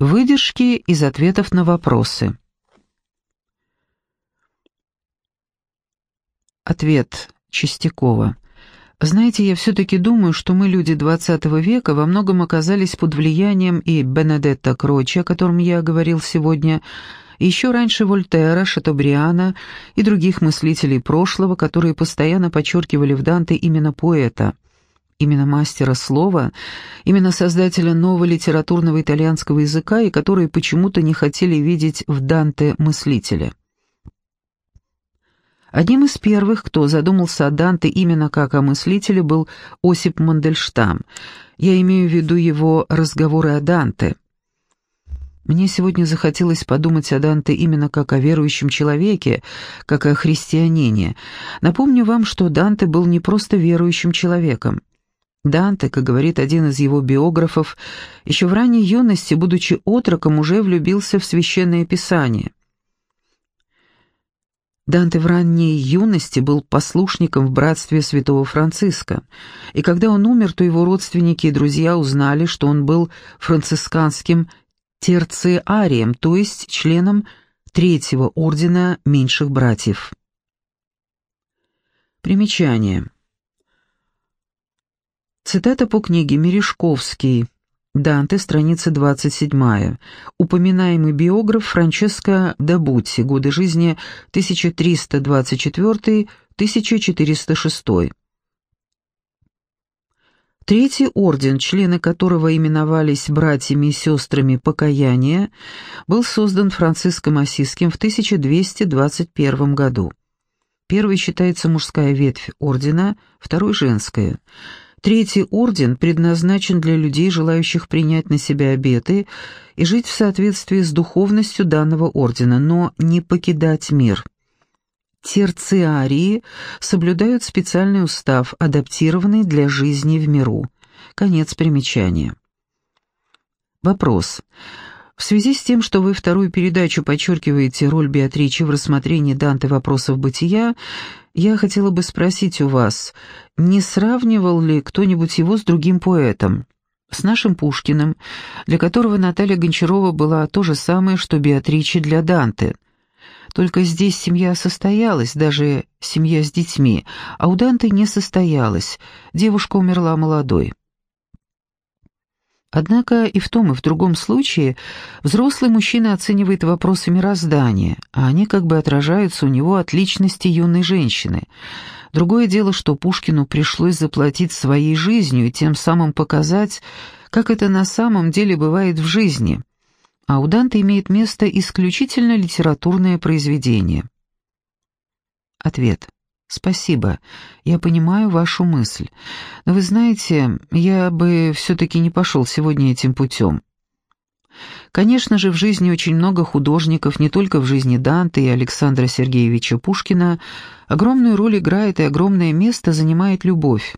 Выдержки из ответов на вопросы. Ответ Чистякова. Знаете, я все-таки думаю, что мы, люди XX века, во многом оказались под влиянием и Бенедетта Крочи, о котором я говорил сегодня, и еще раньше Вольтера, Шатобриана и других мыслителей прошлого, которые постоянно подчеркивали в Данте именно поэта, именно мастера слова, именно создателя нового литературного итальянского языка и которые почему-то не хотели видеть в Данте мыслителя. Одним из первых, кто задумался о Данте именно как о мыслителе, был Осип Мандельштам. Я имею в виду его разговоры о Данте. Мне сегодня захотелось подумать о Данте именно как о верующем человеке, как о христианине. Напомню вам, что Данте был не просто верующим человеком. Данте, как говорит один из его биографов, еще в ранней юности, будучи отроком, уже влюбился в священное писание – Данте в ранней юности был послушником в братстве святого Франциска, и когда он умер, то его родственники и друзья узнали, что он был францисканским терциарием, то есть членом третьего ордена меньших братьев. Примечание. Цитата по книге «Мережковский», Данте, страница 27. Упоминаемый биограф Франческо Дабутти, годы жизни 1324-1406. Третий орден, члены которого именовались братьями и сестрами покаяния, был создан Франциском Осиским в 1221 году. Первый считается мужская ветвь ордена, второй – женская – Третий орден предназначен для людей, желающих принять на себя обеты и жить в соответствии с духовностью данного ордена, но не покидать мир. Терциарии соблюдают специальный устав, адаптированный для жизни в миру. Конец примечания. Вопрос. В связи с тем, что вы вторую передачу подчеркиваете роль Беатричи в рассмотрении Данте вопросов бытия, я хотела бы спросить у вас, не сравнивал ли кто-нибудь его с другим поэтом? С нашим Пушкиным, для которого Наталья Гончарова была то же самое, что Беатриче для Данте. Только здесь семья состоялась, даже семья с детьми, а у Данте не состоялась, девушка умерла молодой. Однако и в том, и в другом случае взрослый мужчина оценивает вопросы мироздания, а они как бы отражаются у него от личности юной женщины. Другое дело, что Пушкину пришлось заплатить своей жизнью и тем самым показать, как это на самом деле бывает в жизни. А у Данте имеет место исключительно литературное произведение. Ответ. «Спасибо. Я понимаю вашу мысль. Но вы знаете, я бы все-таки не пошел сегодня этим путем. Конечно же, в жизни очень много художников, не только в жизни Данте и Александра Сергеевича Пушкина. Огромную роль играет и огромное место занимает любовь.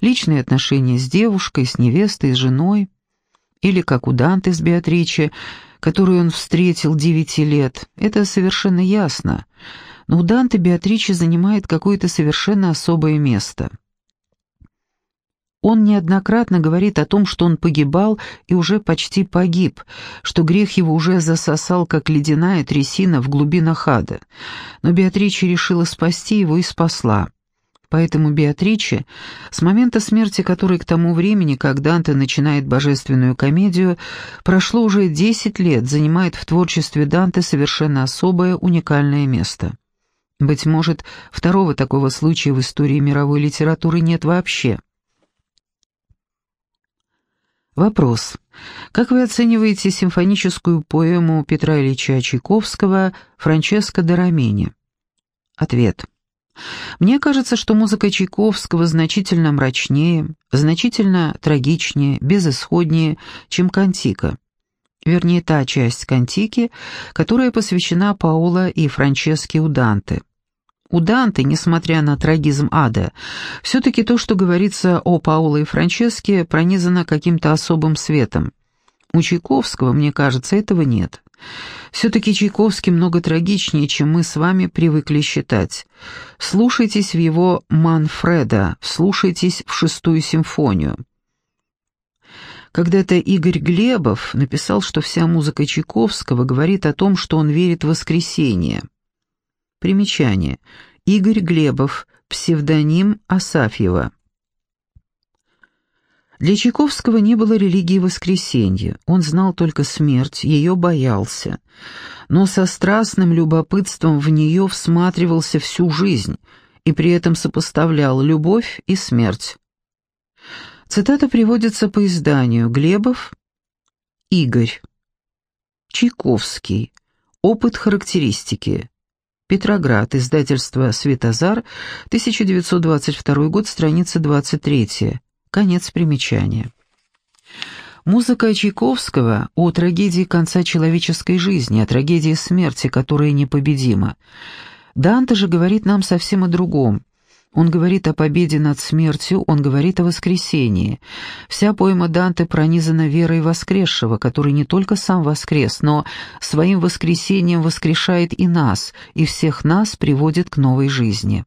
Личные отношения с девушкой, с невестой, с женой. Или как у Данте с Беатриче, которую он встретил девяти лет. Это совершенно ясно но у Данте Беатриче занимает какое-то совершенно особое место. Он неоднократно говорит о том, что он погибал и уже почти погиб, что грех его уже засосал, как ледяная трясина в глубинах ада. Но Беатриче решила спасти его и спасла. Поэтому Беатриче, с момента смерти которой к тому времени, как Данте начинает божественную комедию, прошло уже десять лет, занимает в творчестве Данте совершенно особое уникальное место. Быть может, второго такого случая в истории мировой литературы нет вообще. Вопрос. Как вы оцениваете симфоническую поэму Петра Ильича Чайковского «Франческо де Ромени»? Ответ. Мне кажется, что музыка Чайковского значительно мрачнее, значительно трагичнее, безысходнее, чем Кантика. Вернее, та часть Кантики, которая посвящена Паоло и Франческе у Данте. У Данте, несмотря на трагизм ада, все-таки то, что говорится о Паоло и Франческе, пронизано каким-то особым светом. У Чайковского, мне кажется, этого нет. Все-таки Чайковский много трагичнее, чем мы с вами привыкли считать. Слушайтесь в его «Манфреда», вслушайтесь в шестую симфонию. Когда-то Игорь Глебов написал, что вся музыка Чайковского говорит о том, что он верит в воскресение. Примечание. Игорь Глебов, псевдоним Асафьева. Для Чайковского не было религии воскресенья, он знал только смерть, ее боялся, но со страстным любопытством в нее всматривался всю жизнь и при этом сопоставлял любовь и смерть. Цитата приводится по изданию Глебов, Игорь, Чайковский, опыт характеристики, Петроград, издательство «Светозар», 1922 год, страница 23, конец примечания. Музыка Чайковского о трагедии конца человеческой жизни, о трагедии смерти, которая непобедима. Данте же говорит нам совсем о другом – он говорит о победе над смертью, он говорит о воскресении. Вся поэма Данте пронизана верой воскресшего, который не только сам воскрес, но своим воскресением воскрешает и нас, и всех нас приводит к новой жизни.